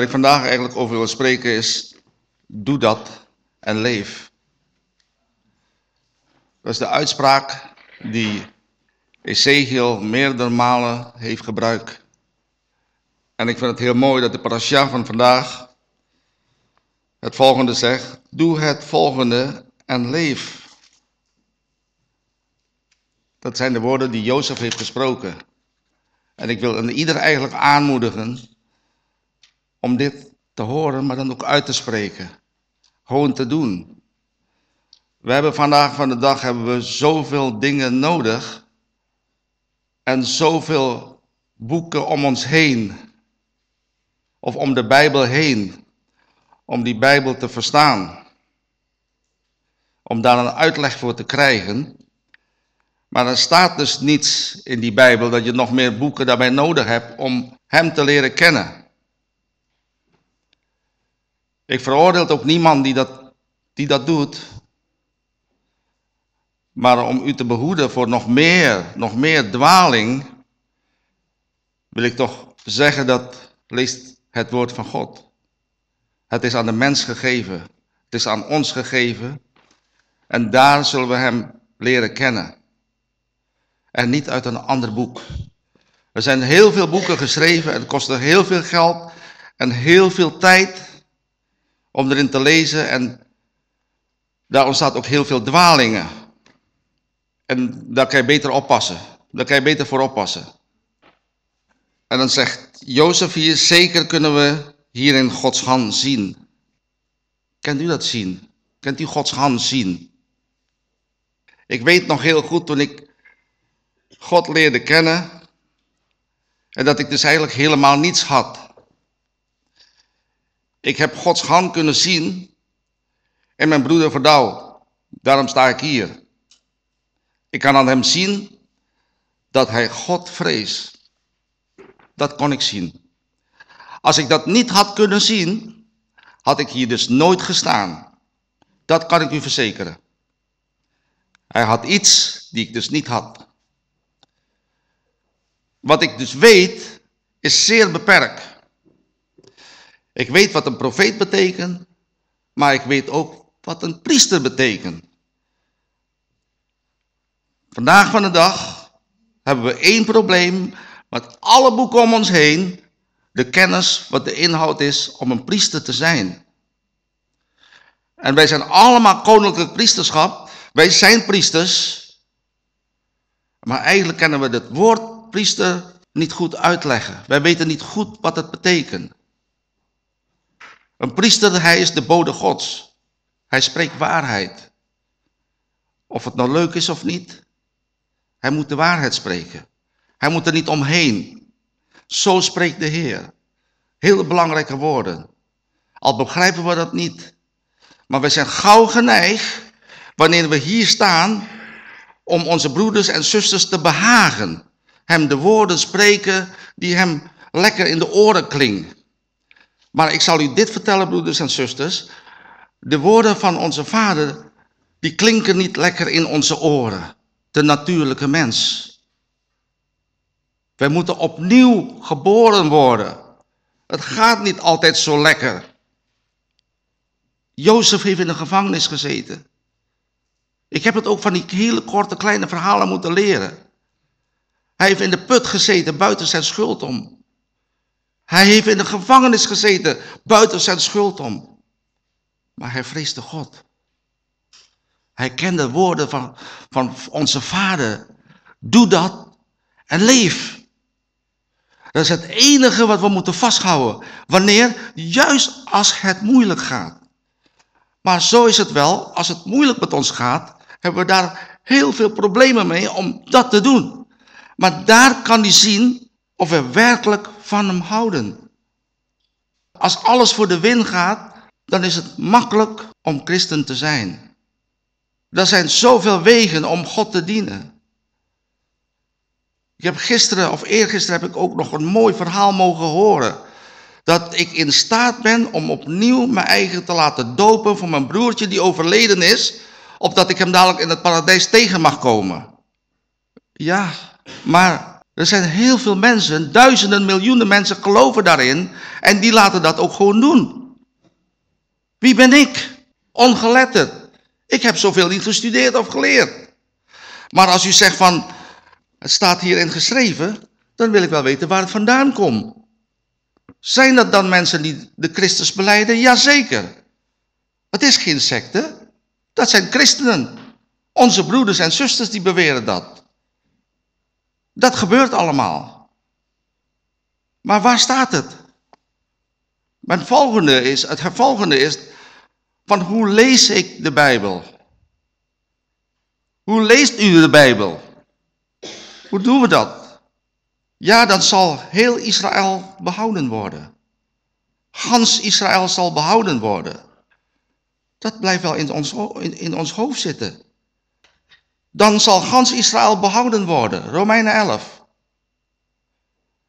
Waar ik vandaag eigenlijk over wil spreken is, doe dat en leef. Dat is de uitspraak die Ezekiel meerdere malen heeft gebruikt. En ik vind het heel mooi dat de parasha van vandaag het volgende zegt. Doe het volgende en leef. Dat zijn de woorden die Jozef heeft gesproken. En ik wil ieder eigenlijk aanmoedigen om dit te horen, maar dan ook uit te spreken. Gewoon te doen. We hebben vandaag van de dag hebben we zoveel dingen nodig. En zoveel boeken om ons heen. Of om de Bijbel heen. Om die Bijbel te verstaan. Om daar een uitleg voor te krijgen. Maar er staat dus niets in die Bijbel dat je nog meer boeken daarbij nodig hebt om Hem te leren kennen. Ik veroordeel ook niemand die dat, die dat doet. Maar om u te behoeden voor nog meer, nog meer dwaling, wil ik toch zeggen dat, leest het woord van God. Het is aan de mens gegeven. Het is aan ons gegeven. En daar zullen we hem leren kennen. En niet uit een ander boek. Er zijn heel veel boeken geschreven. Het kostte heel veel geld en heel veel tijd om erin te lezen. En daar ontstaat ook heel veel dwalingen. En daar kan je beter oppassen. Daar kan je beter voor oppassen. En dan zegt Jozef hier, zeker kunnen we hierin Gods hand zien. Kent u dat zien? Kent u Gods hand zien? Ik weet nog heel goed toen ik God leerde kennen en dat ik dus eigenlijk helemaal niets had. Ik heb Gods hand kunnen zien en mijn broeder Verdouw. Daarom sta ik hier. Ik kan aan hem zien dat hij God vreest. Dat kon ik zien. Als ik dat niet had kunnen zien, had ik hier dus nooit gestaan. Dat kan ik u verzekeren. Hij had iets die ik dus niet had. Wat ik dus weet, is zeer beperkt. Ik weet wat een profeet betekent, maar ik weet ook wat een priester betekent. Vandaag van de dag hebben we één probleem met alle boeken om ons heen. De kennis wat de inhoud is om een priester te zijn. En wij zijn allemaal koninklijk priesterschap. Wij zijn priesters. Maar eigenlijk kennen we het woord priester niet goed uitleggen. Wij weten niet goed wat het betekent. Een priester, hij is de bode gods. Hij spreekt waarheid. Of het nou leuk is of niet. Hij moet de waarheid spreken. Hij moet er niet omheen. Zo spreekt de Heer. Hele belangrijke woorden. Al begrijpen we dat niet. Maar we zijn gauw geneigd, wanneer we hier staan, om onze broeders en zusters te behagen. Hem de woorden spreken die hem lekker in de oren klinken. Maar ik zal u dit vertellen, broeders en zusters. De woorden van onze vader, die klinken niet lekker in onze oren. De natuurlijke mens. Wij moeten opnieuw geboren worden. Het gaat niet altijd zo lekker. Jozef heeft in de gevangenis gezeten. Ik heb het ook van die hele korte kleine verhalen moeten leren. Hij heeft in de put gezeten buiten zijn schuld om. Hij heeft in de gevangenis gezeten, buiten zijn schuld om. Maar hij vreesde God. Hij kende de woorden van, van onze vader. Doe dat en leef. Dat is het enige wat we moeten vasthouden. Wanneer? Juist als het moeilijk gaat. Maar zo is het wel, als het moeilijk met ons gaat, hebben we daar heel veel problemen mee om dat te doen. Maar daar kan hij zien of we werkelijk van hem houden. Als alles voor de win gaat, dan is het makkelijk om christen te zijn. Er zijn zoveel wegen om God te dienen. Ik heb gisteren of eergisteren heb ik ook nog een mooi verhaal mogen horen. Dat ik in staat ben om opnieuw mijn eigen te laten dopen voor mijn broertje die overleden is. Opdat ik hem dadelijk in het paradijs tegen mag komen. Ja, maar Er zijn heel veel mensen, duizenden, miljoenen mensen geloven daarin en die laten dat ook gewoon doen. Wie ben ik? Ongeletterd. Ik heb zoveel niet gestudeerd of geleerd. Maar als u zegt van, het staat hierin geschreven, dan wil ik wel weten waar het vandaan komt. Zijn dat dan mensen die de Christus beleiden? Jazeker. Het is geen secte. Dat zijn christenen. Onze broeders en zusters die beweren dat. Dat gebeurt allemaal. Maar waar staat het? Mijn volgende is, het volgende is van hoe lees ik de Bijbel? Hoe leest u de Bijbel? Hoe doen we dat? Ja, dan zal heel Israël behouden worden. Gans Israël zal behouden worden. Dat blijft wel in ons, in ons hoofd zitten. Dan zal gans Israël behouden worden. Romeinen 11.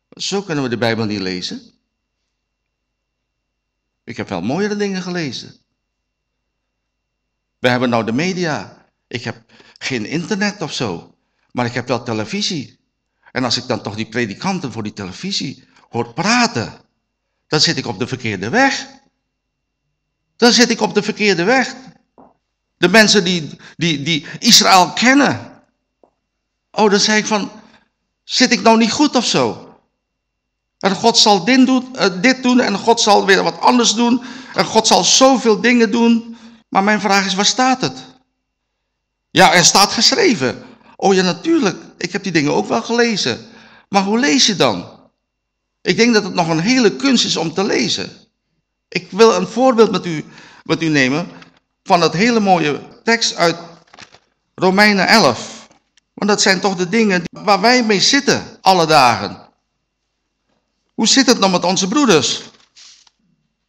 Zo kunnen we de Bijbel niet lezen. Ik heb wel mooiere dingen gelezen. We hebben nou de media. Ik heb geen internet of zo. Maar ik heb wel televisie. En als ik dan toch die predikanten voor die televisie hoor praten, dan zit ik op de verkeerde weg. Dan zit ik op de verkeerde weg. De mensen die, die, die Israël kennen. Oh, dan zeg ik van, zit ik nou niet goed of zo? En God zal dit doen, uh, dit doen en God zal weer wat anders doen. En God zal zoveel dingen doen. Maar mijn vraag is, waar staat het? Ja, er staat geschreven. Oh ja, natuurlijk. Ik heb die dingen ook wel gelezen. Maar hoe lees je dan? Ik denk dat het nog een hele kunst is om te lezen. Ik wil een voorbeeld met u, met u nemen van dat hele mooie tekst uit Romeinen 11. Want dat zijn toch de dingen waar wij mee zitten alle dagen. Hoe zit het dan met onze broeders?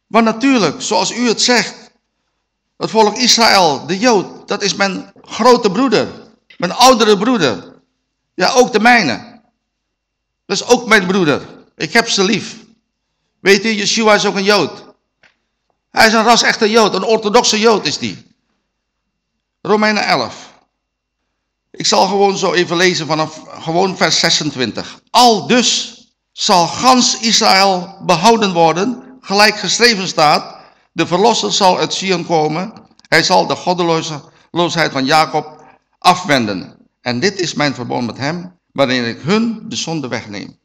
Want natuurlijk, zoals u het zegt, het volk Israël, de Jood, dat is mijn grote broeder. Mijn oudere broeder. Ja, ook de mijne. Dat is ook mijn broeder. Ik heb ze lief. Weet u, Yeshua is ook een Jood. Hij is een ras-echte Jood, een orthodoxe Jood is die. Romeinen 11. Ik zal gewoon zo even lezen vanaf gewoon vers 26. Al dus zal gans Israël behouden worden, gelijk geschreven staat, de verlosser zal uit Sion komen, hij zal de goddeloosheid van Jacob afwenden. En dit is mijn verbond met hem, waarin ik hun de zonde wegneem.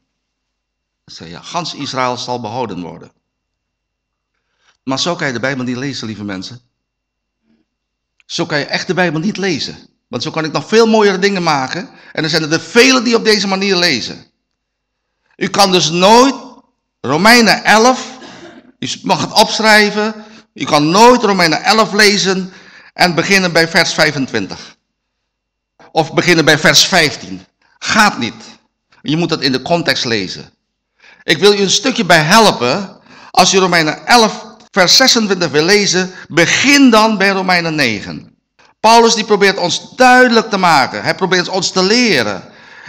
Gans Israël zal behouden worden. Maar zo kan je de Bijbel niet lezen, lieve mensen. Zo kan je echt de Bijbel niet lezen. Want zo kan ik nog veel mooiere dingen maken. En er zijn er de velen die op deze manier lezen. U kan dus nooit Romeinen 11, u mag het opschrijven, u kan nooit Romeinen 11 lezen en beginnen bij vers 25. Of beginnen bij vers 15. Gaat niet. Je moet dat in de context lezen. Ik wil u een stukje bij helpen. Als je Romeinen 11 vers 26 wil lezen, begin dan bij Romeinen 9. Paulus die probeert ons duidelijk te maken. Hij probeert ons te leren.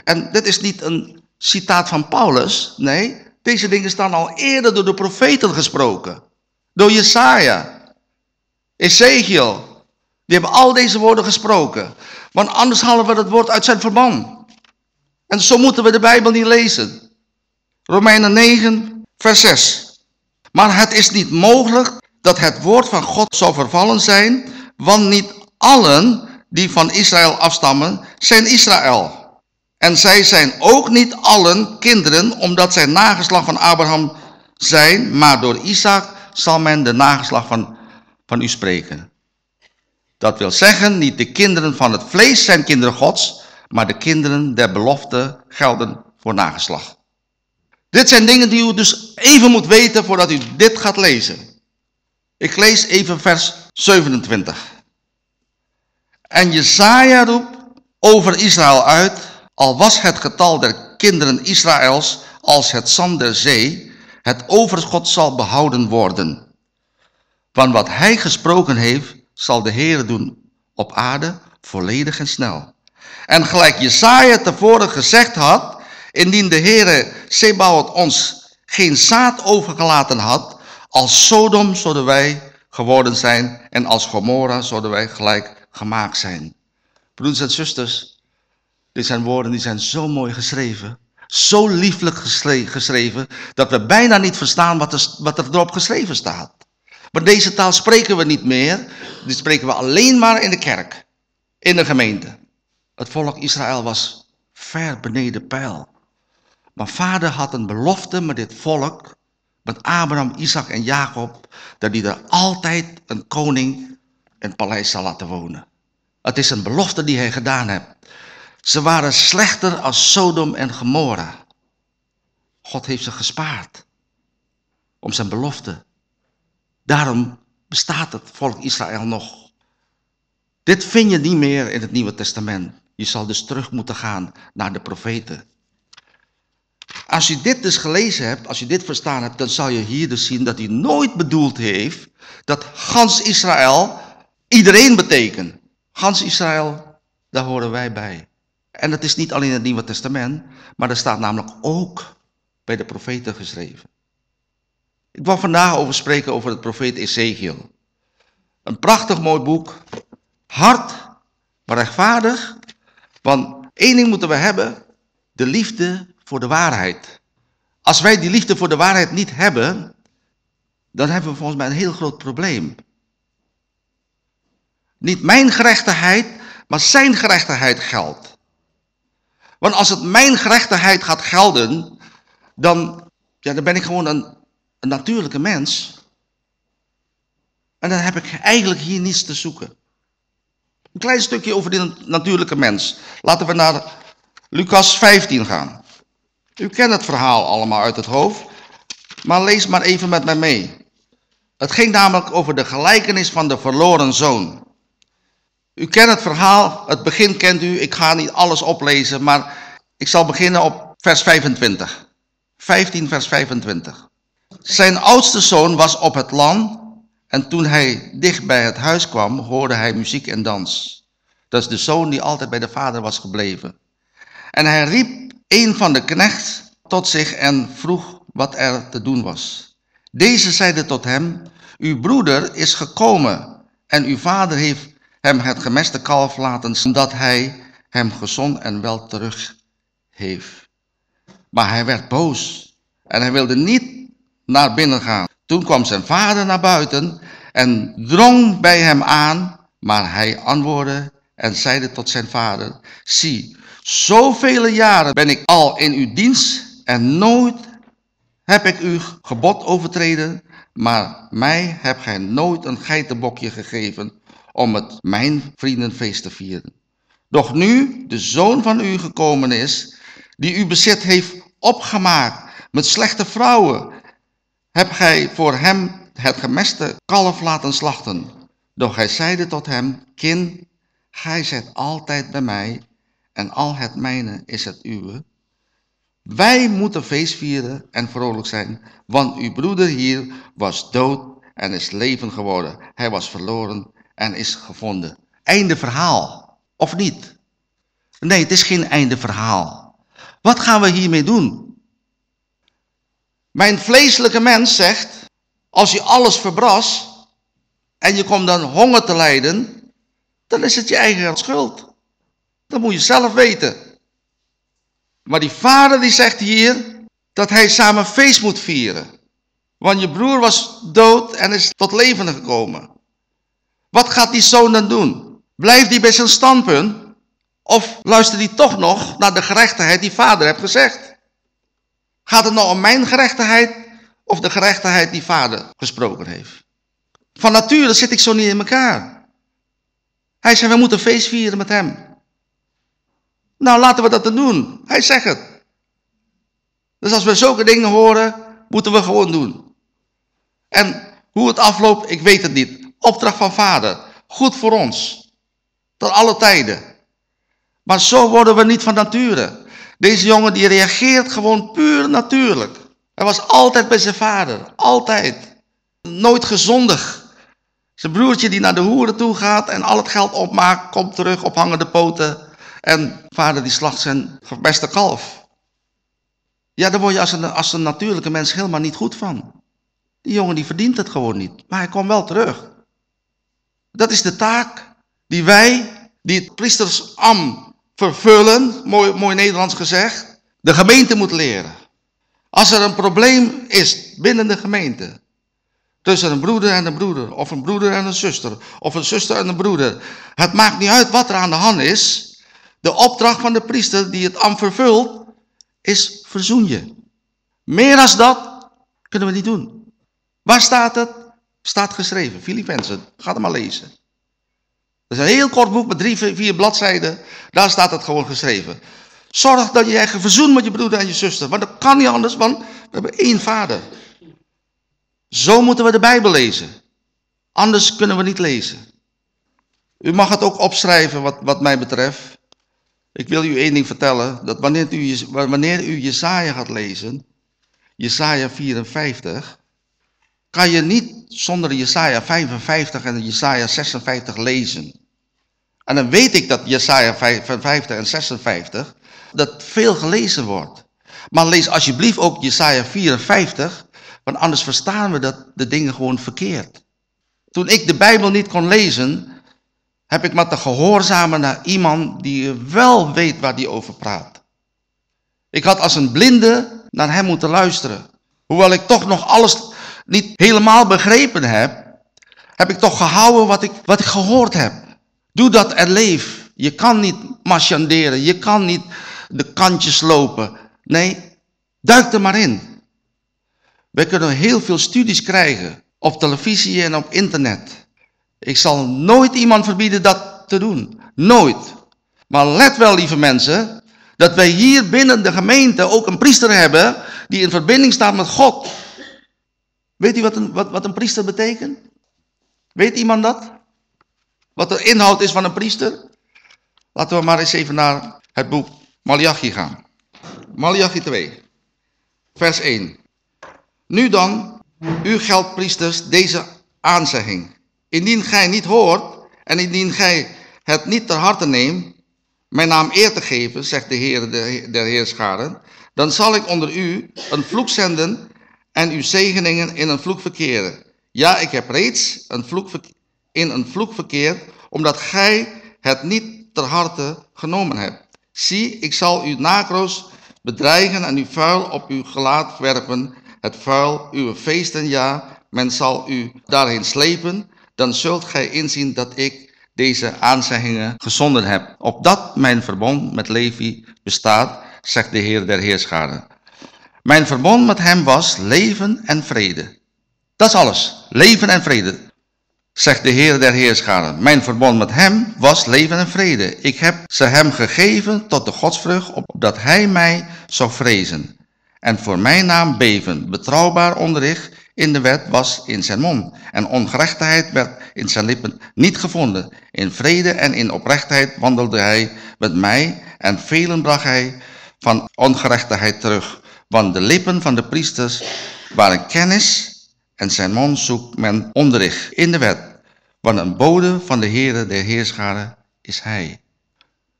En dit is niet een citaat van Paulus. Nee, deze dingen staan al eerder door de profeten gesproken. Door Jesaja, Ezekiel. Die hebben al deze woorden gesproken. Want anders halen we dat woord uit zijn verband. En zo moeten we de Bijbel niet lezen. Romeinen 9, vers 6. Maar het is niet mogelijk dat het woord van God zou vervallen zijn, want niet allen die van Israël afstammen, zijn Israël. En zij zijn ook niet allen kinderen, omdat zij nageslag van Abraham zijn, maar door Isaac zal men de nageslag van, van u spreken. Dat wil zeggen, niet de kinderen van het vlees zijn kinderen gods, maar de kinderen der belofte gelden voor nageslag. Dit zijn dingen die u dus even moet weten voordat u dit gaat lezen. Ik lees even vers 27. En Jezaja roept over Israël uit, al was het getal der kinderen Israëls als het zand der zee, het overschot zal behouden worden. Van wat hij gesproken heeft, zal de Heer doen op aarde, volledig en snel. En gelijk Jesaja tevoren gezegd had, indien de Heere Sebaot ons geen zaad overgelaten had, als Sodom zouden wij geworden zijn en als Gomorra zouden wij gelijk gemaakt zijn. Broeders en zusters, dit zijn woorden die zijn zo mooi geschreven. Zo lieflijk geschreven dat we bijna niet verstaan wat er, wat er erop geschreven staat. Maar deze taal spreken we niet meer. Die spreken we alleen maar in de kerk, in de gemeente. Het volk Israël was ver beneden pijl. Maar vader had een belofte met dit volk, met Abraham, Isaac en Jacob, dat hij er altijd een koning in het paleis zal laten wonen. Het is een belofte die hij gedaan heeft. Ze waren slechter als Sodom en Gomorra. God heeft ze gespaard om zijn belofte. Daarom bestaat het volk Israël nog. Dit vind je niet meer in het Nieuwe Testament. Je zal dus terug moeten gaan naar de profeten. Als je dit dus gelezen hebt, als je dit verstaan hebt, dan zal je hier dus zien dat hij nooit bedoeld heeft dat gans Israël iedereen betekent. Gans Israël, daar horen wij bij. En dat is niet alleen het Nieuwe Testament, maar dat staat namelijk ook bij de profeten geschreven. Ik wil vandaag over spreken over het profeet Ezekiel. Een prachtig mooi boek, hard, maar rechtvaardig. Want één ding moeten we hebben, de liefde voor de waarheid. Als wij die liefde voor de waarheid niet hebben, dan hebben we volgens mij een heel groot probleem. Niet mijn gerechtigheid, maar zijn gerechtigheid geldt. Want als het mijn gerechtigheid gaat gelden, dan, ja, dan ben ik gewoon een, een natuurlijke mens. En dan heb ik eigenlijk hier niets te zoeken. Een klein stukje over die natuurlijke mens. Laten we naar Lucas 15 gaan. U kent het verhaal allemaal uit het hoofd, maar lees maar even met mij mee. Het ging namelijk over de gelijkenis van de verloren zoon. U kent het verhaal, het begin kent u, ik ga niet alles oplezen, maar ik zal beginnen op vers 25. 15 vers 25. Zijn oudste zoon was op het land en toen hij dicht bij het huis kwam, hoorde hij muziek en dans. Dat is de zoon die altijd bij de vader was gebleven. En hij riep een van de knechts tot zich en vroeg wat er te doen was. Deze zeide tot hem, uw broeder is gekomen en uw vader heeft hem het gemeste kalf laten, zodat hij hem gezond en wel terug heeft. Maar hij werd boos en hij wilde niet naar binnen gaan. Toen kwam zijn vader naar buiten en drong bij hem aan, maar hij antwoordde en zeide tot zijn vader, zie, zoveel jaren ben ik al in uw dienst en nooit heb ik uw gebod overtreden, maar mij hebt gij nooit een geitenbokje gegeven om het mijn vriendenfeest te vieren. Doch nu de zoon van u gekomen is, die u bezit heeft opgemaakt met slechte vrouwen, heb gij voor hem het gemeste kalf laten slachten. Doch hij zeide tot hem, kind, gij zijt altijd bij mij en al het mijne is het uwe. Wij moeten feest vieren en vrolijk zijn, want uw broeder hier was dood en is leven geworden. Hij was verloren en is gevonden. Einde verhaal, of niet? Nee, het is geen einde verhaal. Wat gaan we hiermee doen? Mijn vleeselijke mens zegt, als je alles verbras en je komt dan honger te lijden, dan is het je eigen schuld. Dat moet je zelf weten. Maar die vader die zegt hier dat hij samen feest moet vieren. Want je broer was dood en is tot leven gekomen. Wat gaat die zoon dan doen? Blijft hij bij zijn standpunt? Of luistert hij toch nog naar de gerechtigheid die vader heeft gezegd? Gaat het nou om mijn gerechtigheid of de gerechtigheid die vader gesproken heeft? Van nature zit ik zo niet in elkaar. Hij zei, we moeten feest vieren met hem. Nou, laten we dat dan doen. Hij zegt het. Dus als we zulke dingen horen, moeten we gewoon doen. En hoe het afloopt, ik weet het niet. Opdracht van vader. Goed voor ons. Tot alle tijden. Maar zo worden we niet van nature. Deze jongen die reageert gewoon puur natuurlijk. Hij was altijd bij zijn vader. Altijd. Nooit gezondig. Zijn broertje die naar de hoeren toe gaat en al het geld opmaakt, komt terug op hangende poten. En vader die slacht zijn beste kalf. Ja, daar word je als een, als een natuurlijke mens helemaal niet goed van. Die jongen die verdient het gewoon niet. Maar hij komt wel terug. Dat is de taak die wij, die het priestersam vervullen, mooi, mooi Nederlands gezegd. de gemeente moet leren. Als er een probleem is binnen de gemeente, tussen een broeder en een broeder, of een broeder en een zuster, of een zuster en een broeder. Het maakt niet uit wat er aan de hand is. De opdracht van de priester die het ambt vervult, is verzoen je. Meer dan dat kunnen we niet doen. Waar staat het? Staat geschreven, Filippenzen. Ga het maar lezen. Dat is een heel kort boek met drie, vier bladzijden. Daar staat het gewoon geschreven. Zorg dat je je verzoent met je broeder en je zuster. Want dat kan niet anders, want we hebben één vader. Zo moeten we de Bijbel lezen. Anders kunnen we niet lezen. U mag het ook opschrijven wat, wat mij betreft. Ik wil u één ding vertellen. Dat wanneer u, wanneer u Jesaja gaat lezen. Jesaja 54. Kan je niet zonder Jesaja 55 en Jesaja 56 lezen. En dan weet ik dat Jesaja 55 en 56 dat veel gelezen wordt. Maar lees alsjeblieft ook Jesaja 54, want anders verstaan we dat de dingen gewoon verkeerd. Toen ik de Bijbel niet kon lezen, heb ik maar te gehoorzamen naar iemand die wel weet waar die over praat. Ik had als een blinde naar hem moeten luisteren. Hoewel ik toch nog alles niet helemaal begrepen heb, heb ik toch gehouden wat ik, wat ik gehoord heb. Doe dat en leef. Je kan niet marchanderen, je kan niet de kantjes lopen. Nee, duik er maar in. We kunnen heel veel studies krijgen op televisie en op internet. Ik zal nooit iemand verbieden dat te doen. Nooit. Maar let wel, lieve mensen, dat wij hier binnen de gemeente ook een priester hebben die in verbinding staat met God. Weet u wat een, wat, wat een priester betekent? Weet iemand dat? Wat de inhoud is van een priester? Laten we maar eens even naar het boek Malachi gaan. Malachi 2, vers 1. Nu dan, u geldpriesters, deze aanzegging. Indien gij niet hoort en indien gij het niet ter harte neemt, mijn naam eer te geven, zegt de Heer der Heerscharen, dan zal ik onder u een vloek zenden en uw zegeningen in een vloek verkeren. Ja, ik heb reeds een vloek in een vloek verkeerd, omdat gij het niet ter harte genomen hebt. Zie, ik zal uw nakroos bedreigen en uw vuil op uw gelaat werpen, het vuil uw feesten, ja, men zal u daarheen slepen, dan zult gij inzien dat ik deze aanzeggingen gezonden heb. Opdat mijn verbond met Levi bestaat, zegt de Heer der Heerscharen. Mijn verbond met hem was leven en vrede. Dat is alles. Leven en vrede zegt de Heer der Heerscharen. Mijn verbond met hem was leven en vrede. Ik heb ze hem gegeven tot de godsvrucht, opdat hij mij zou vrezen. En voor mijn naam beven. Betrouwbaar onderricht in de wet was in zijn mond. En ongerechtigheid werd in zijn lippen niet gevonden. In vrede en in oprechtheid wandelde hij met mij. En velen bracht hij van ongerechtigheid terug. Want de lippen van de priesters waren kennis en zijn mond zoekt men onderricht in de wet. Want een bode van de Heere der Heerscharen is hij.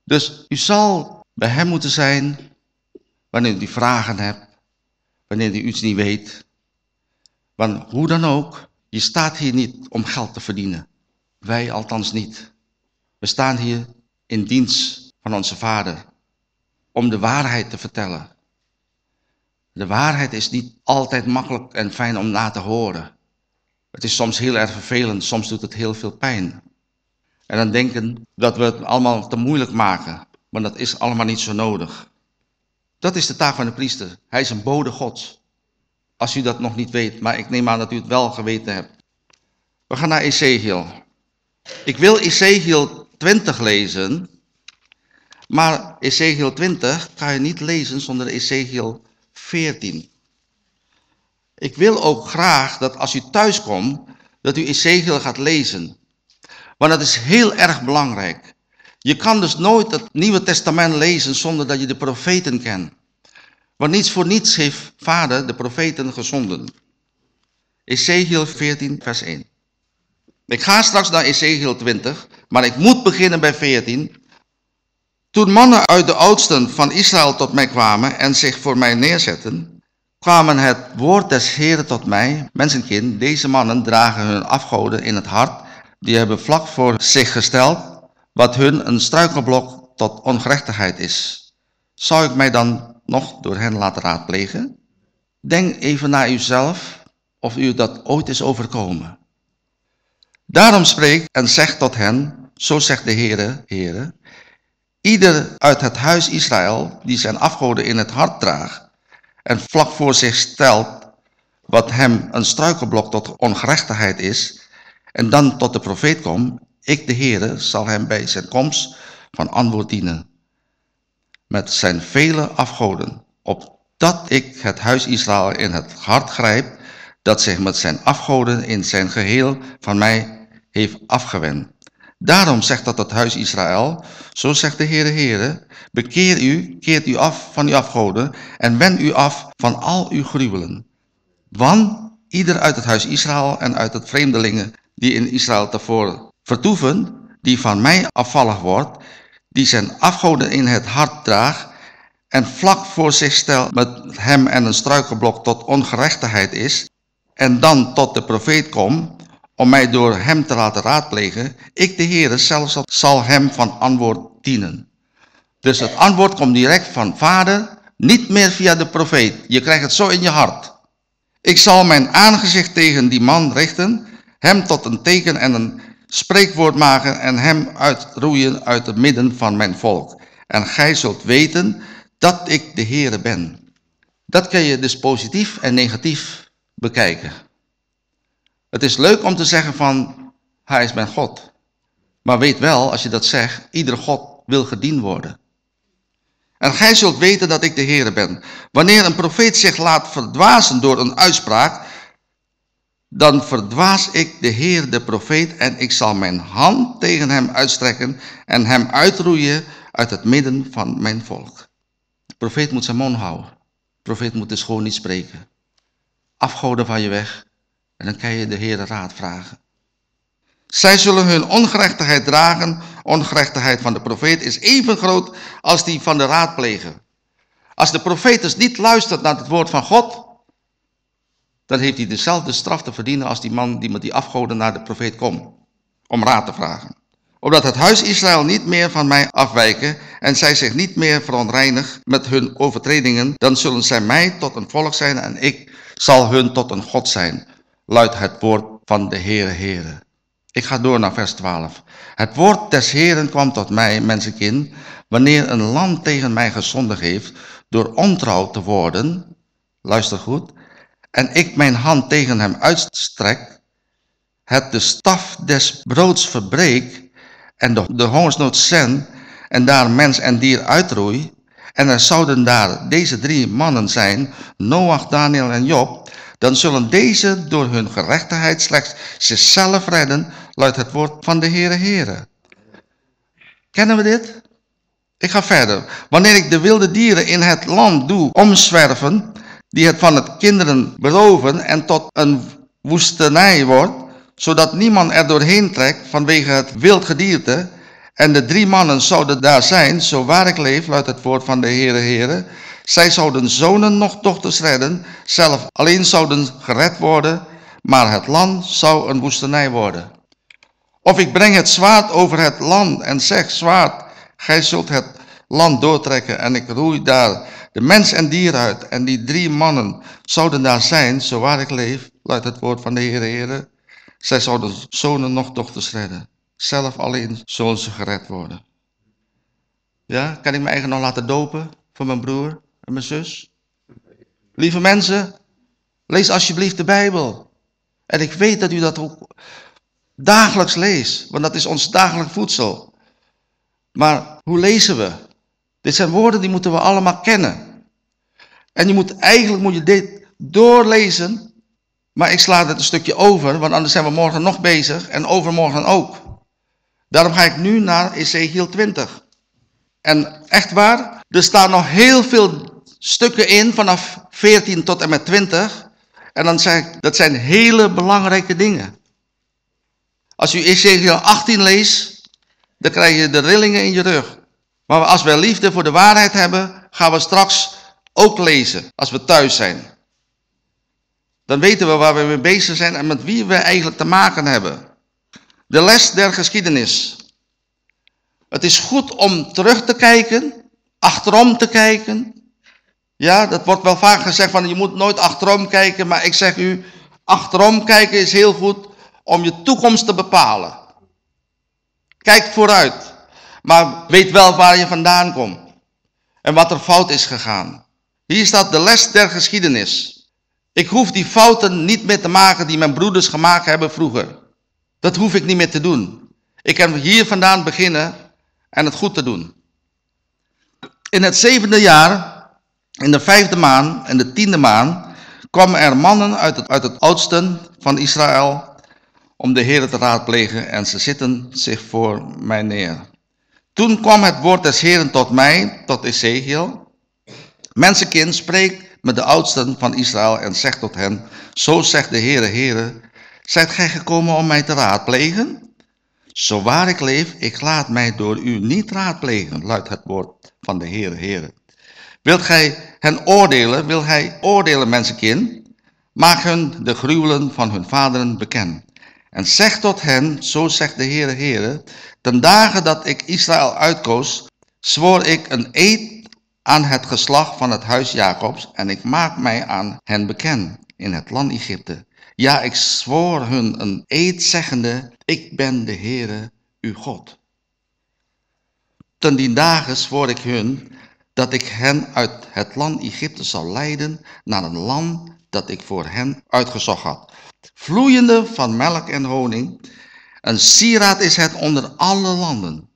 Dus u zal bij hem moeten zijn wanneer u vragen hebt, wanneer u iets niet weet. Want hoe dan ook, je staat hier niet om geld te verdienen. Wij althans niet. We staan hier in dienst van onze Vader om de waarheid te vertellen. De waarheid is niet altijd makkelijk en fijn om na te horen. Het is soms heel erg vervelend, soms doet het heel veel pijn. En dan denken dat we het allemaal te moeilijk maken, maar dat is allemaal niet zo nodig. Dat is de taak van de priester. Hij is een bode gods. Als u dat nog niet weet, maar ik neem aan dat u het wel geweten hebt. We gaan naar Ezekiel. Ik wil Ezekiel 20 lezen, maar Ezekiel 20 kan je niet lezen zonder Ezekiel 14. Ik wil ook graag dat als u thuis komt, dat u Ezekiel gaat lezen. Want dat is heel erg belangrijk. Je kan dus nooit het Nieuwe Testament lezen zonder dat je de profeten kent. Want niets voor niets heeft vader de profeten gezonden. Ezekiel 14 vers 1. Ik ga straks naar Ezekiel 20, maar ik moet beginnen bij 14. Toen mannen uit de oudsten van Israël tot mij kwamen en zich voor mij neerzetten, kwamen het woord des Heren tot mij, mensenkind, deze mannen dragen hun afgoden in het hart, die hebben vlak voor zich gesteld, wat hun een struikelblok tot ongerechtigheid is. Zou ik mij dan nog door hen laat raadplegen? Denk even naar uzelf of u dat ooit is overkomen. Daarom spreek en zeg tot hen, zo zegt de Heere, Heere, ieder uit het huis Israël die zijn afgoden in het hart draagt en vlak voor zich stelt wat hem een struikelblok tot ongerechtigheid is, en dan tot de profeet komt, ik de Heere zal hem bij zijn komst van antwoord dienen. Met zijn vele afgoden, opdat ik het huis Israël in het hart grijp, dat zich met zijn afgoden in zijn geheel van mij heeft afgewend. Daarom zegt dat het huis Israël, zo zegt de Heere Heere, bekeer u, keert u af van uw afgoden en wend u af van al uw gruwelen. Want ieder uit het huis Israël en uit het vreemdelingen die in Israël tevoren vertoeven, die van mij afvallig wordt, die zijn afgoden in het hart draagt en vlak voor zich stelt met hem en een struikelblok tot ongerechtigheid is, en dan tot de profeet komt, om mij door hem te laten raadplegen, ik de Heere zelfs zal hem van antwoord dienen. Dus het antwoord komt direct van vader, niet meer via de profeet. Je krijgt het zo in je hart. Ik zal mijn aangezicht tegen die man richten, hem tot een teken en een spreekwoord maken en hem uitroeien uit het midden van mijn volk. En gij zult weten dat ik de Heere ben. Dat kun je dus positief en negatief bekijken. Het is leuk om te zeggen van, hij is mijn God. Maar weet wel, als je dat zegt, iedere God wil gediend worden. En gij zult weten dat ik de Heere ben. Wanneer een profeet zich laat verdwazen door een uitspraak, dan verdwaas ik de Heer, de profeet, en ik zal mijn hand tegen hem uitstrekken en hem uitroeien uit het midden van mijn volk. De profeet moet zijn mond houden. De profeet moet dus gewoon niet spreken. Afgoden van je weg en dan kan je de Heer raad vragen. Zij zullen hun ongerechtigheid dragen. Ongerechtigheid van de profeet is even groot als die van de raadpleger. Als de profeet dus niet luistert naar het woord van God, dan heeft hij dezelfde straf te verdienen als die man die met die afgoden naar de profeet komt, om raad te vragen. Omdat het huis Israël niet meer van mij afwijken en zij zich niet meer verontreinigt met hun overtredingen, dan zullen zij mij tot een volk zijn en ik zal hun tot een God zijn, luidt het woord van de Heere Heere. Ik ga door naar vers 12. Het woord des Heeren kwam tot mij, mensenkind, wanneer een land tegen mij gezondig heeft, door ontrouw te worden, luister goed, en ik mijn hand tegen hem uitstrek, het de staf des broods verbreek, en de, de hongersnood zend, en daar mens en dier uitroei, en er zouden daar deze drie mannen zijn, Noach, Daniel en Job, dan zullen deze door hun gerechtigheid slechts zichzelf redden, luidt het woord van de Heere Heere. Kennen we dit? Ik ga verder. Wanneer ik de wilde dieren in het land doe omzwerven, die het van het kinderen beroven en tot een woestenij wordt, zodat niemand er doorheen trekt vanwege het wild gedierte, en de drie mannen zouden daar zijn, zo waar ik leef, luidt het woord van de Heere Heere, zij zouden zonen nog dochters redden, zelf alleen zouden gered worden, maar het land zou een woestenij worden. Of ik breng het zwaard over het land en zeg, zwaard, gij zult het land doortrekken en ik roei daar de mens en dier uit. En die drie mannen zouden daar zijn, zo waar ik leef, luidt het woord van de Heere Heere. Zij zouden zonen nog dochters redden. Zelf alleen zullen ze gered worden. Ja, kan ik mijn eigen nog laten dopen voor mijn broer? en mijn zus. Lieve mensen, lees alsjeblieft de Bijbel. En ik weet dat u dat ook dagelijks leest, want dat is ons dagelijks voedsel. Maar hoe lezen we? Dit zijn woorden die moeten we allemaal kennen. En je moet, eigenlijk moet je dit doorlezen, maar ik sla het een stukje over, want anders zijn we morgen nog bezig en overmorgen ook. Daarom ga ik nu naar Ezekiel 20. En echt waar, er staan nog heel veel stukken in vanaf 14 tot en met 20. En dan zeg ik, dat zijn hele belangrijke dingen. Als u Ezekiel 18 leest, dan krijg je de rillingen in je rug. Maar als we liefde voor de waarheid hebben, gaan we straks ook lezen als we thuis zijn. Dan weten we waar we mee bezig zijn en met wie we eigenlijk te maken hebben. De les der geschiedenis. Het is goed om terug te kijken, achterom te kijken, Ja, dat wordt wel vaak gezegd van je moet nooit achterom kijken, maar ik zeg u, achterom kijken is heel goed om je toekomst te bepalen. Kijk vooruit, maar weet wel waar je vandaan komt en wat er fout is gegaan. Hier staat de les der geschiedenis. Ik hoef die fouten niet meer te maken die mijn broeders gemaakt hebben vroeger. Dat hoef ik niet meer te doen. Ik kan hier vandaan beginnen en het goed te doen. In het zevende jaar, in de vijfde maand en de tiende maand, kwamen er mannen uit het, uit het oudsten van Israël om de Heer te raadplegen en ze zitten zich voor mij neer. Toen kwam het woord des Heeren tot mij, tot Ezekiel. Mensenkind, spreek met de oudsten van Israël en zegt tot hen, zo zegt de Heere, Heere, zijt gij gekomen om mij te raadplegen? Zo waar ik leef, ik laat mij door u niet raadplegen, luidt het woord van de Heere, Heere. Wilt gij hen oordelen, wil hij oordelen mensenkind? Maak hun de gruwelen van hun vaderen bekend. En zeg tot hen, zo zegt de Heere, Heere, ten dagen dat ik Israël uitkoos, zwoor ik een eed aan het geslacht van het huis Jacobs en ik maak mij aan hen bekend in het land Egypte. Ja, ik zwoor hun een eed zeggende, ik ben de Heere, uw God. Ten die dagen zwoor ik hun dat ik hen uit het land Egypte zal leiden naar een land dat ik voor hen uitgezocht had. Vloeiende van melk en honing. Een sieraad is het onder alle landen.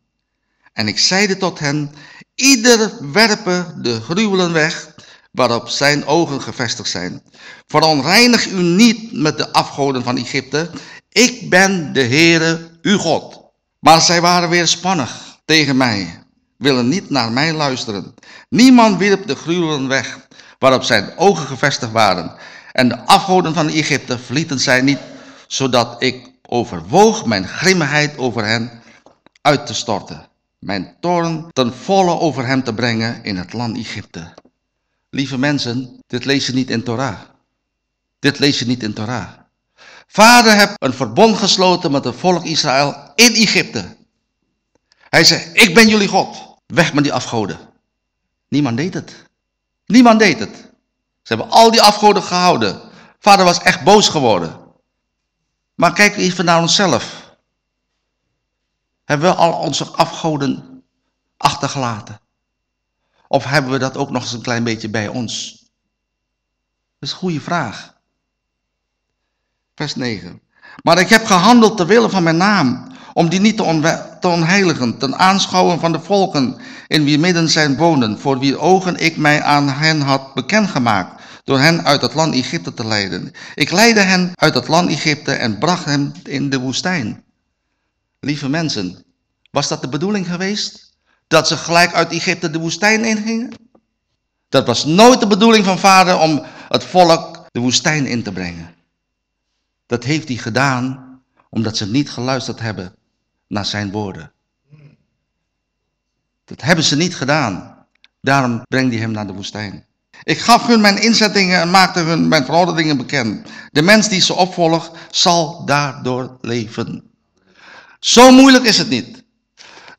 En ik zeide tot hen, ieder werpen de gruwelen weg waarop zijn ogen gevestigd zijn. Veronreinig u niet met de afgoden van Egypte. Ik ben de Heere, uw God. Maar zij waren weer spannig tegen mij, willen niet naar mij luisteren. Niemand wierp de gruwelen weg waarop zijn ogen gevestigd waren. En de afgoden van Egypte verlieten zij niet, zodat ik overwoog mijn grimmigheid over hen uit te storten. Mijn toorn ten volle over hem te brengen in het land Egypte. Lieve mensen, dit lees je niet in Torah. Dit lees je niet in Torah. Vader heeft een verbond gesloten met het volk Israël in Egypte. Hij zegt, ik ben jullie God. Weg met die afgoden. Niemand deed het. Niemand deed het. Ze hebben al die afgoden gehouden. Vader was echt boos geworden. Maar kijk even naar onszelf. Hebben we al onze afgoden achtergelaten? Of hebben we dat ook nog eens een klein beetje bij ons? Dat is een goede vraag. Vers 9. Maar ik heb gehandeld ter wille van mijn naam, om die niet te, onheiligen, ten aanschouwen van de volken in wie midden zijn wonen, voor wie ogen ik mij aan hen had bekendgemaakt, door hen uit het land Egypte te leiden. Ik leidde hen uit het land Egypte en bracht hen in de woestijn. Lieve mensen, was dat de bedoeling geweest? Dat ze gelijk uit Egypte de woestijn ingingen? Dat was nooit de bedoeling van vader om het volk de woestijn in te brengen. Dat heeft hij gedaan omdat ze niet geluisterd hebben naar zijn woorden. Dat hebben ze niet gedaan. Daarom brengt hij hem naar de woestijn. Ik gaf hun mijn inzettingen en maakte hun mijn verordeningen bekend. De mens die ze opvolgt, zal daardoor leven. Zo moeilijk is het niet.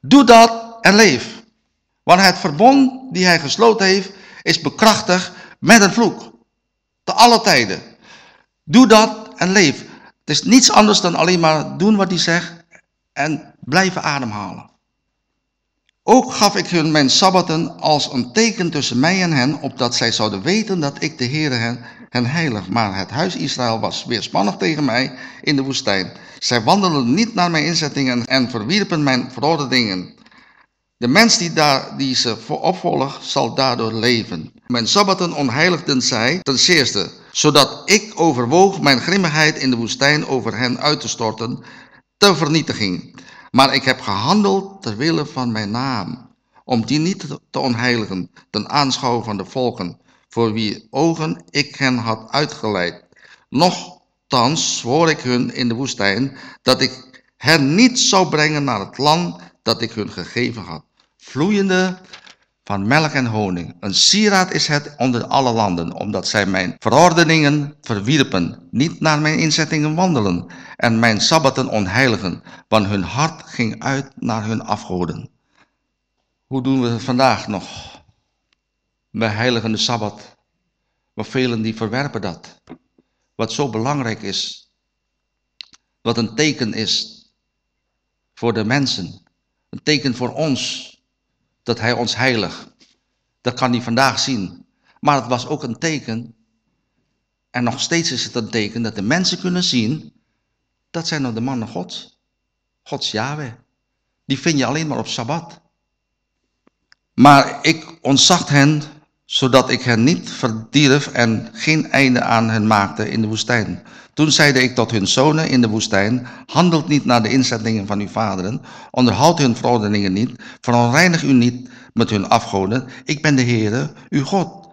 Doe dat en leef. Want het verbond die hij gesloten heeft, is bekrachtigd met een vloek. Te alle tijden. Doe dat en leef. Het is niets anders dan alleen maar doen wat hij zegt en blijven ademhalen. Ook gaf ik hun mijn sabbaten als een teken tussen mij en hen, opdat zij zouden weten dat ik de Heere hen, hen heilig. Maar het huis Israël was weerspannig tegen mij in de woestijn. Zij wandelden niet naar mijn inzettingen en verwierpen mijn verordeningen. De mens die, daar, die ze opvolgt, zal daardoor leven. Mijn sabbaten onheiligden zij ten zeerste, zodat ik overwoog mijn grimmigheid in de woestijn over hen uit te storten, ter vernietiging. Maar ik heb gehandeld ter wille van mijn naam, om die niet te onheiligen, ten aanschouwen van de volken, voor wie ogen ik hen had uitgeleid. Nochtans zwoor ik hun in de woestijn, dat ik hen niet zou brengen naar het land dat ik hun gegeven had. Vloeiende van melk en honing. Een sieraad is het onder alle landen, omdat zij mijn verordeningen verwierpen, niet naar mijn inzettingen wandelen en mijn sabbaten onheiligen, want hun hart ging uit naar hun afgoden. Hoe doen we het vandaag nog? Wij heiligen de Sabbat. Maar velen die verwerpen dat. Wat zo belangrijk is. Wat een teken is voor de mensen. Een teken voor ons. Dat hij ons heilig. Dat kan hij vandaag zien. Maar het was ook een teken. En nog steeds is het een teken dat de mensen kunnen zien. Dat zijn nou de mannen gods. Gods Yahweh. Die vind je alleen maar op Sabbat. Maar ik ontzag hen, zodat ik hen niet verdierf en geen einde aan hen maakte in de woestijn. Toen zeide ik tot hun zonen in de woestijn, handelt niet naar de inzettingen van uw vaderen, onderhoud hun verordeningen niet, veronreinig u niet met hun afgoden, ik ben de Heere, uw God.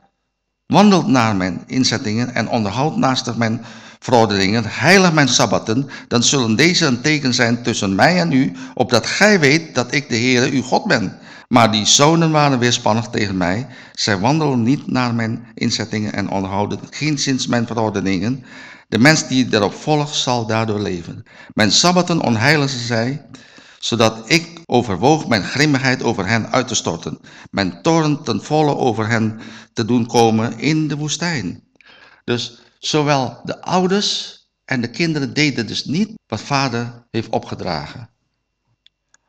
Wandelt naar mijn inzettingen en onderhoud naast mijn verordeningen, heilig mijn sabbatten, dan zullen deze een teken zijn tussen mij en u, opdat gij weet dat ik de Heere uw God ben. Maar die zonen waren weerspannig tegen mij. Zij wandelen niet naar mijn inzettingen en onderhouden geen sinds mijn verordeningen. De mens die daarop volgt zal daardoor leven. Mijn sabbatten onheiligen zij, zodat ik overwoog mijn grimmigheid over hen uit te storten. Mijn toren ten volle over hen te doen komen in de woestijn. Dus zowel de ouders en de kinderen deden dus niet wat vader heeft opgedragen.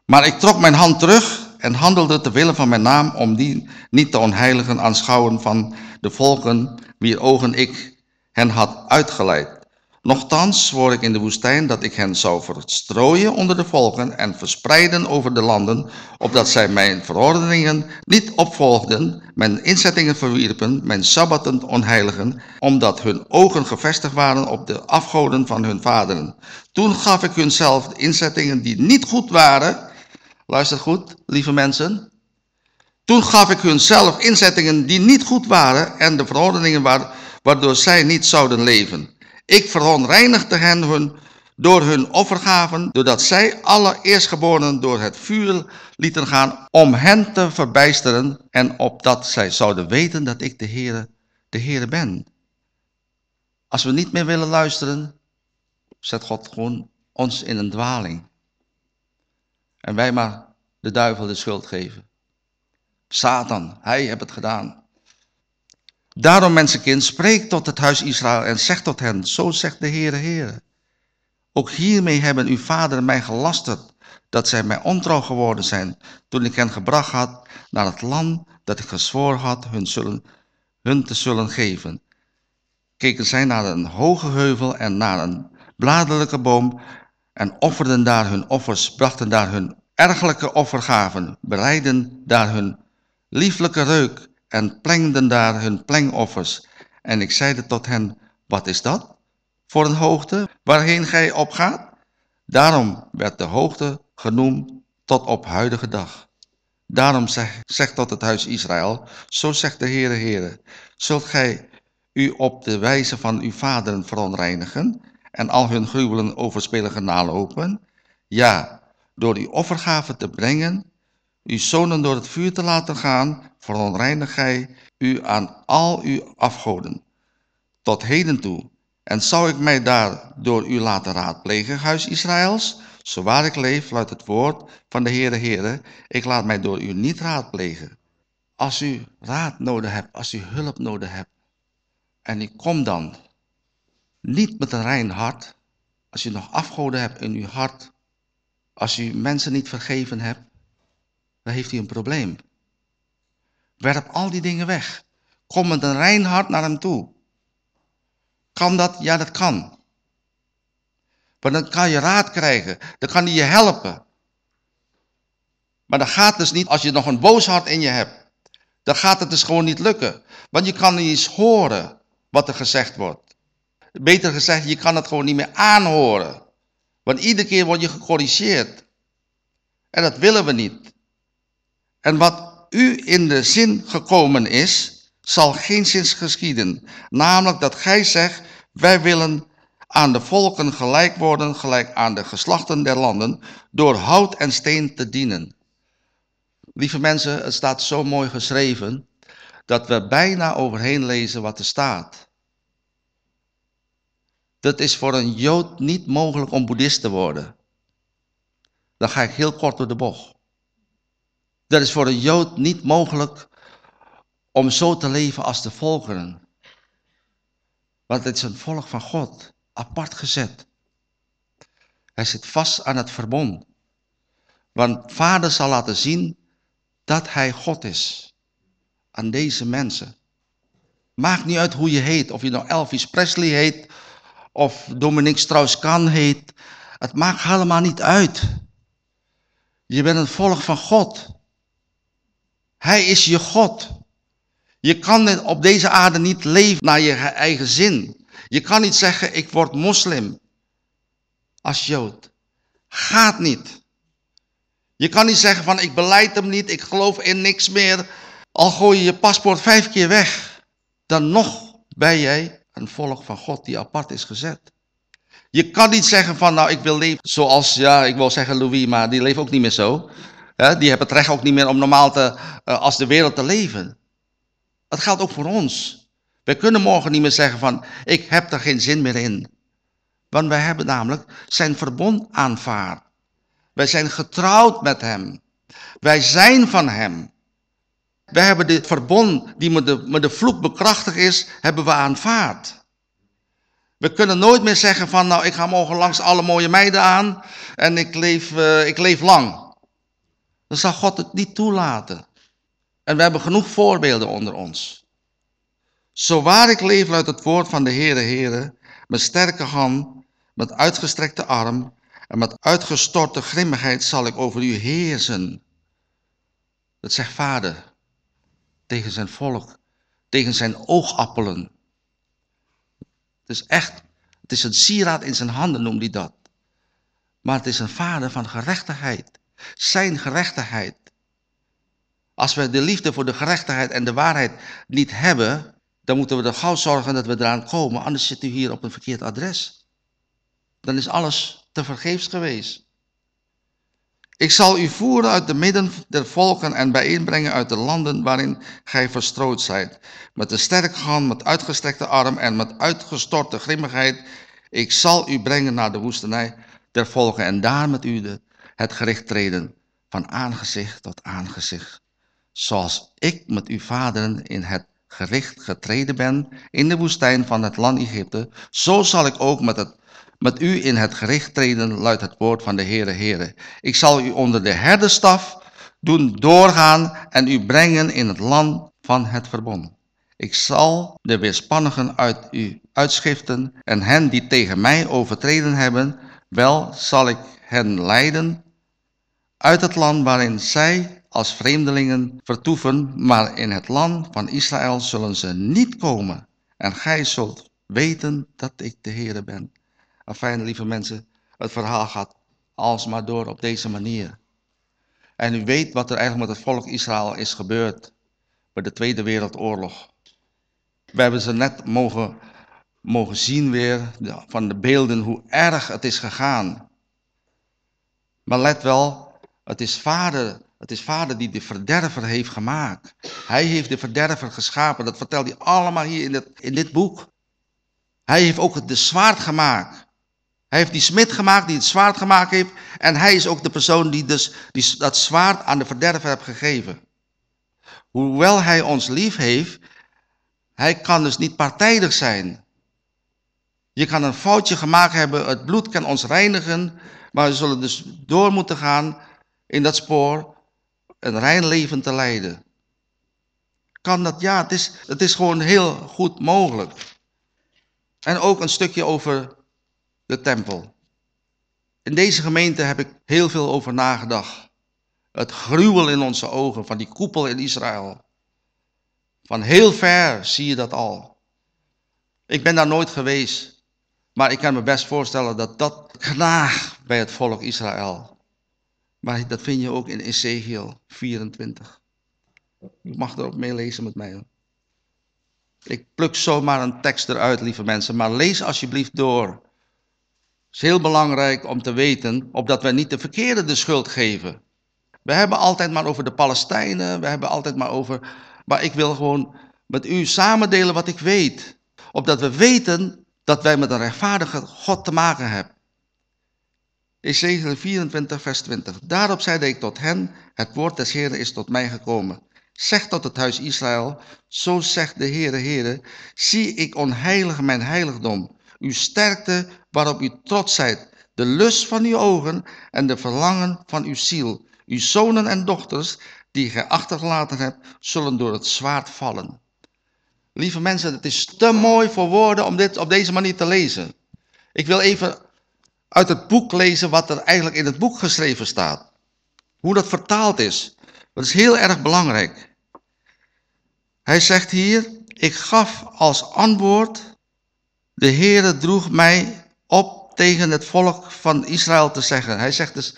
Maar ik trok mijn hand terug en handelde te willen van mijn naam om die niet te onheiligen aanschouwen van de volken, wier ogen ik hen had uitgeleid. Nochtans zwoer ik in de woestijn dat ik hen zou verstrooien onder de volken en verspreiden over de landen, opdat zij mijn verordeningen niet opvolgden, mijn inzettingen verwierpen, mijn sabbaten onheiligen, omdat hun ogen gevestigd waren op de afgoden van hun vaderen. Toen gaf ik hun zelf inzettingen die niet goed waren, Luister goed, lieve mensen. Toen gaf ik hun zelf inzettingen die niet goed waren en de verordeningen waardoor zij niet zouden leven. Ik verontreinigde hen door hun offergaven, doordat zij alle eerstgeborenen door het vuur lieten gaan om hen te verbijsteren en opdat zij zouden weten dat ik de Heere, de Heere ben. Als we niet meer willen luisteren, zet God gewoon ons in een dwaling. En wij maar de duivel de schuld geven. Satan, hij heeft het gedaan. Daarom, mensenkind, spreek tot het huis Israël en zeg tot hen, zo zegt de Heere, Heere. Ook hiermee hebben uw vader mij gelasterd, dat zij mij ontrouw geworden zijn, toen ik hen gebracht had naar het land dat ik gezworen had hun, zullen, hun te zullen geven. Keken zij naar een hoge heuvel en naar een bladelijke boom en offerden daar hun offers, brachten daar hun ergelijke offergaven, bereiden daar hun lieflijke reuk en plengden daar hun plengoffers. En ik zeide tot hen, wat is dat voor een hoogte waarheen gij opgaat? Daarom werd de hoogte genoemd tot op huidige dag. Daarom zeg, zeg tot het huis Israël, zo zegt de Heere Heere, zult gij u op de wijze van uw vaderen veronreinigen en al hun gruwelen overspeligen nalopen? Ja, door uw offergave te brengen, uw zonen door het vuur te laten gaan, veronreinig gij u aan al uw afgoden, tot heden toe. En zou ik mij daar door u laten raadplegen, huis Israëls? Zo waar ik leef, luidt het woord van de Heere Heere, ik laat mij door u niet raadplegen. Als u raad nodig hebt, als u hulp nodig hebt, en ik kom dan niet met een rein hart, als u nog afgoden hebt in uw hart, als u mensen niet vergeven hebt, dan heeft u een probleem. Werp al die dingen weg. Kom met een rein hart naar hem toe. Kan dat? Ja, dat kan. Maar dan kan je raad krijgen. Dan kan hij je helpen. Maar dat gaat dus niet als je nog een boos hart in je hebt. Dan gaat het dus gewoon niet lukken. Want je kan niet eens horen wat er gezegd wordt. Beter gezegd, je kan het gewoon niet meer aanhoren. Want iedere keer word je gecorrigeerd. En dat willen we niet. En wat u in de zin gekomen is, zal geen zins geschieden. Namelijk dat gij zegt, wij willen aan de volken gelijk worden, gelijk aan de geslachten der landen, door hout en steen te dienen. Lieve mensen, het staat zo mooi geschreven, dat we bijna overheen lezen wat er staat. Dat is voor een Jood niet mogelijk om boeddhist te worden. Dan ga ik heel kort door de bocht. Dat is voor een Jood niet mogelijk om zo te leven als de volkeren. Want het is een volk van God, apart gezet. Hij zit vast aan het verbond. Want vader zal laten zien dat hij God is. Aan deze mensen. Maakt niet uit hoe je heet. Of je nou Elvis Presley heet. Of Dominique Strauss-Kahn heet. Het maakt helemaal niet uit. Je bent een volk van God. Hij is je God. Je kan op deze aarde niet leven naar je eigen zin. Je kan niet zeggen, ik word moslim als Jood. Gaat niet. Je kan niet zeggen van, ik beleid hem niet, ik geloof in niks meer. Al gooi je je paspoort vijf keer weg. Dan nog ben jij een volk van God die apart is gezet. Je kan niet zeggen van, nou ik wil leven zoals, ja ik wil zeggen Louis, maar die leeft ook niet meer zo. Die hebben het recht ook niet meer om normaal te, uh, als de wereld te leven. Dat geldt ook voor ons. We kunnen morgen niet meer zeggen van, ik heb er geen zin meer in. Want wij hebben namelijk zijn verbond aanvaard. Wij zijn getrouwd met hem. Wij zijn van hem. Wij hebben dit verbond die met de, met de vloek bekrachtigd is, hebben we aanvaard. We kunnen nooit meer zeggen van, nou ik ga morgen langs alle mooie meiden aan en ik leef, uh, ik leef lang. Dan zal God het niet toelaten. En we hebben genoeg voorbeelden onder ons. Zo waar ik leef uit het woord van de Heere Heere, met sterke hand, met uitgestrekte arm en met uitgestorte grimmigheid zal ik over u heersen. Dat zegt vader tegen zijn volk, tegen zijn oogappelen. Het is echt, het is een sieraad in zijn handen, noemt hij dat. Maar het is een vader van gerechtigheid. Zijn gerechtigheid. Als we de liefde voor de gerechtigheid en de waarheid niet hebben, dan moeten we er gauw zorgen dat we eraan komen, anders zit u hier op een verkeerd adres. Dan is alles te vergeefs geweest. Ik zal u voeren uit de midden der volken en bijeenbrengen uit de landen waarin gij verstrooid zijt. Met een sterke hand, met uitgestrekte arm en met uitgestorte grimmigheid. Ik zal u brengen naar de woestenij der volken en daar met u de, het gericht treden van aangezicht tot aangezicht. Zoals ik met uw vaderen in het gericht getreden ben in de woestijn van het land Egypte, zo zal ik ook met, het, met u in het gericht treden, luidt het woord van de Heere Heere. Ik zal u onder de herderstaf doen doorgaan en u brengen in het land van het verbond. Ik zal de weerspannigen uit u uitschiften en hen die tegen mij overtreden hebben, wel zal ik hen leiden uit het land waarin zij als vreemdelingen vertoeven, maar in het land van Israël zullen ze niet komen. En gij zult weten dat ik de Heere ben. Afijn, lieve mensen, het verhaal gaat alsmaar door op deze manier. En u weet wat er eigenlijk met het volk Israël is gebeurd bij de Tweede Wereldoorlog. We hebben ze net mogen, mogen zien weer van de beelden hoe erg het is gegaan. Maar let wel, het is vader het is vader die de verderver heeft gemaakt. Hij heeft de verderver geschapen. Dat vertelt hij allemaal hier in dit, in dit boek. Hij heeft ook de zwaard gemaakt. Hij heeft die smid gemaakt die het zwaard gemaakt heeft. En hij is ook de persoon die, dus, die dat zwaard aan de verderver heeft gegeven. Hoewel hij ons lief heeft, hij kan dus niet partijdig zijn. Je kan een foutje gemaakt hebben, het bloed kan ons reinigen, maar we zullen dus door moeten gaan in dat spoor een rein leven te leiden. Kan dat? Ja, het is, het is gewoon heel goed mogelijk. En ook een stukje over de tempel. In deze gemeente heb ik heel veel over nagedacht. Het gruwel in onze ogen van die koepel in Israël. Van heel ver zie je dat al. Ik ben daar nooit geweest, maar ik kan me best voorstellen dat dat knaagt bij het volk Israël. Maar dat vind je ook in Ezekiel 24. Je mag erop meelezen met mij. Ik pluk zomaar een tekst eruit, lieve mensen, maar lees alsjeblieft door. Het is heel belangrijk om te weten, opdat wij niet de verkeerde de schuld geven. We hebben altijd maar over de Palestijnen, we hebben altijd maar over... Maar ik wil gewoon met u samen delen wat ik weet. Opdat we weten dat wij met een rechtvaardige God te maken hebben. Ezekiel 24, vers 20. Daarop zeide ik tot hen, het woord des Heeren is tot mij gekomen. Zeg tot het huis Israël, zo zegt de Heere, Heere, zie ik onheilig mijn heiligdom, uw sterkte waarop u trots zijt, de lust van uw ogen en de verlangen van uw ziel. Uw zonen en dochters, die gij achtergelaten hebt, zullen door het zwaard vallen. Lieve mensen, het is te mooi voor woorden om dit op deze manier te lezen. Ik wil even uit het boek lezen wat er eigenlijk in het boek geschreven staat. Hoe dat vertaald is. Dat is heel erg belangrijk. Hij zegt hier, ik gaf als antwoord, de Heere droeg mij op tegen het volk van Israël te zeggen. Hij zegt dus,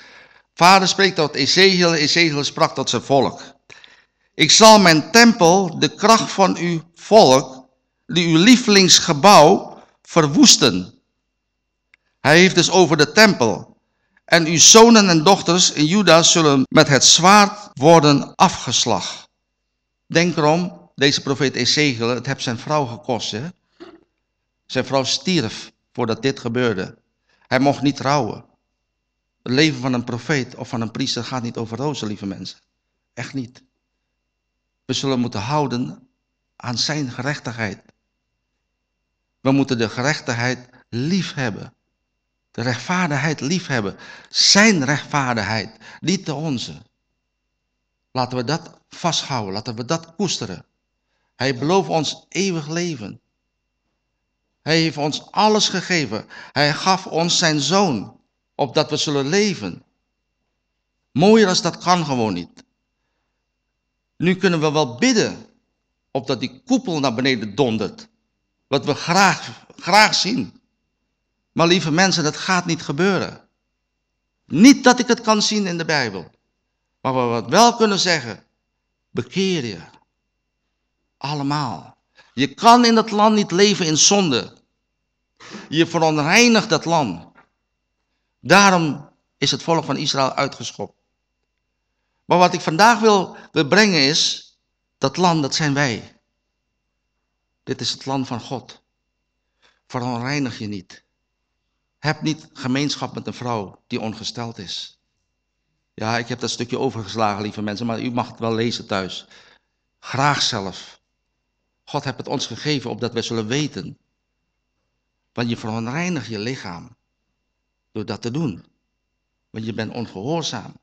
vader spreekt tot Ezekiel, Ezekiel sprak tot zijn volk. Ik zal mijn tempel, de kracht van uw volk, die uw lievelingsgebouw, verwoesten. Hij heeft dus over de tempel. En uw zonen en dochters in Juda zullen met het zwaard worden afgeslacht. Denk erom, deze profeet Ezekiel, het heeft zijn vrouw gekost. Hè? Zijn vrouw stierf voordat dit gebeurde. Hij mocht niet trouwen. Het leven van een profeet of van een priester gaat niet over rozen, lieve mensen. Echt niet. We zullen moeten houden aan zijn gerechtigheid. We moeten de gerechtigheid lief hebben. De rechtvaardigheid liefhebben. Zijn rechtvaardigheid, niet de onze. Laten we dat vasthouden, laten we dat koesteren. Hij belooft ons eeuwig leven. Hij heeft ons alles gegeven. Hij gaf ons zijn zoon, opdat we zullen leven. Mooier als dat kan gewoon niet. Nu kunnen we wel bidden, opdat die koepel naar beneden dondert. Wat we graag, graag zien. Maar lieve mensen, dat gaat niet gebeuren. Niet dat ik het kan zien in de Bijbel. Maar wat we wel kunnen zeggen, bekeer je. Allemaal. Je kan in dat land niet leven in zonde. Je verontreinigt dat land. Daarom is het volk van Israël uitgeschopt. Maar wat ik vandaag wil, brengen is, dat land, dat zijn wij. Dit is het land van God. Veronreinig je niet. Heb niet gemeenschap met een vrouw die ongesteld is. Ja, ik heb dat stukje overgeslagen, lieve mensen, maar u mag het wel lezen thuis. Graag zelf. God heeft het ons gegeven opdat wij zullen weten. Want je veronreinigt je lichaam door dat te doen. Want je bent ongehoorzaam.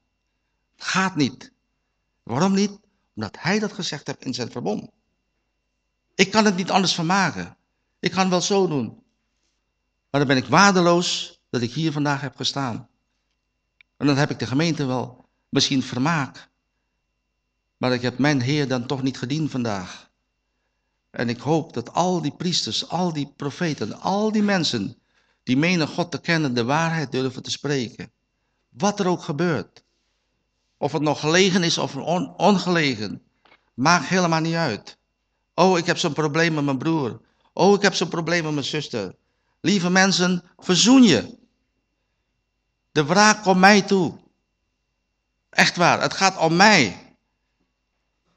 Gaat niet. Waarom niet? Omdat hij dat gezegd heeft in zijn verbond. Ik kan het niet anders vermaken. Ik kan het wel zo doen. Maar dan ben ik waardeloos dat ik hier vandaag heb gestaan. En dan heb ik de gemeente wel misschien vermaak. Maar ik heb mijn Heer dan toch niet gediend vandaag. En ik hoop dat al die priesters, al die profeten, al die mensen die menen God te kennen, de waarheid durven te spreken. Wat er ook gebeurt. Of het nog gelegen is of ongelegen. Maakt helemaal niet uit. Oh, ik heb zo'n probleem met mijn broer. Oh, ik heb zo'n probleem met mijn zuster. Lieve mensen, verzoen je. De wraak komt mij toe. Echt waar, het gaat om mij.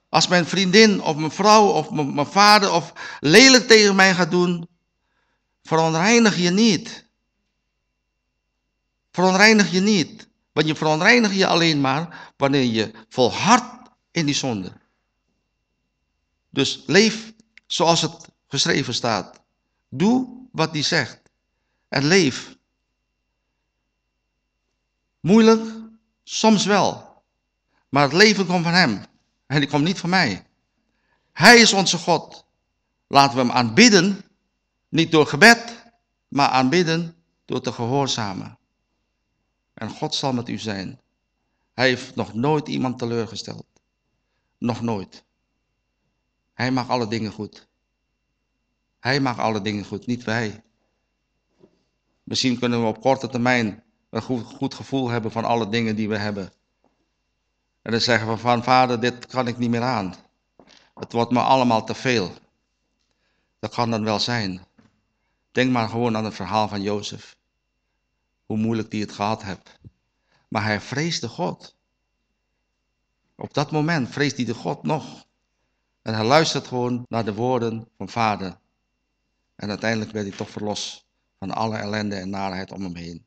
Als mijn vriendin of mijn vrouw of mijn vader of lelijk tegen mij gaat doen, veronreinig je niet. Veronreinig je niet. Want je veronreinigt je alleen maar wanneer je volhardt in die zonde. Dus leef zoals het geschreven staat. Doe wat hij zegt. En leef. Moeilijk? Soms wel. Maar het leven komt van hem. En die komt niet van mij. Hij is onze God. Laten we hem aanbidden. Niet door gebed, maar aanbidden door te gehoorzamen. En God zal met u zijn. Hij heeft nog nooit iemand teleurgesteld. Nog nooit. Hij maakt alle dingen goed. Hij maakt alle dingen goed, niet wij. Misschien kunnen we op korte termijn een goed, goed gevoel hebben van alle dingen die we hebben. En dan zeggen we van vader, dit kan ik niet meer aan. Het wordt me allemaal te veel. Dat kan dan wel zijn. Denk maar gewoon aan het verhaal van Jozef. Hoe moeilijk die het gehad heeft. Maar hij vreesde God. Op dat moment vreest hij de God nog. En hij luistert gewoon naar de woorden van vader. En uiteindelijk werd hij toch verlost van alle ellende en narigheid om hem heen.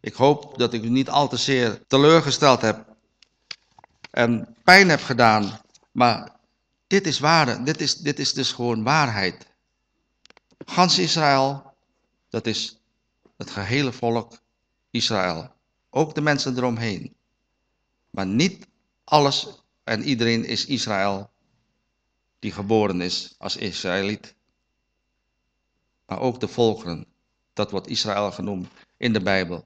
Ik hoop dat ik u niet al te zeer teleurgesteld heb en pijn heb gedaan Maar dit is waar, dit is, dit is dus gewoon waarheid. Gans Israël, dat is het gehele volk Israël. Ook de mensen eromheen. Maar niet alles en iedereen is Israël die geboren is als Israëliet. Maar ook de volkeren, dat wordt Israël genoemd in de Bijbel.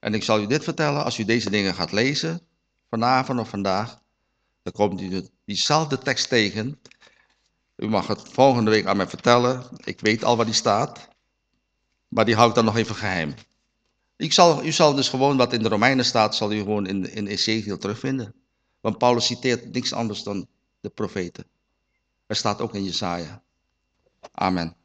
En ik zal u dit vertellen, als u deze dingen gaat lezen, vanavond of vandaag, dan komt u diezelfde tekst tegen. U mag het volgende week aan mij vertellen. Ik weet al waar die staat. Maar die hou ik dan nog even geheim. Ik zal, u zal dus gewoon wat in de Romeinen staat, zal u gewoon in, in Ezekiel terugvinden. Want Paulus citeert niks anders dan de profeten. Er staat ook in Jesaja. Amen.